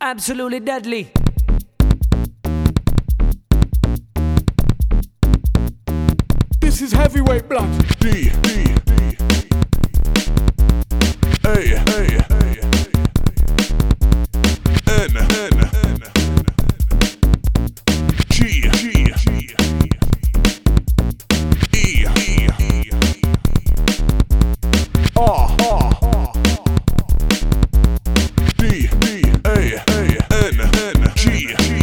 Absolutely deadly. This is heavyweight blood. D D D. A A A. N N N. G G G. E E E. R R. D. Yeah.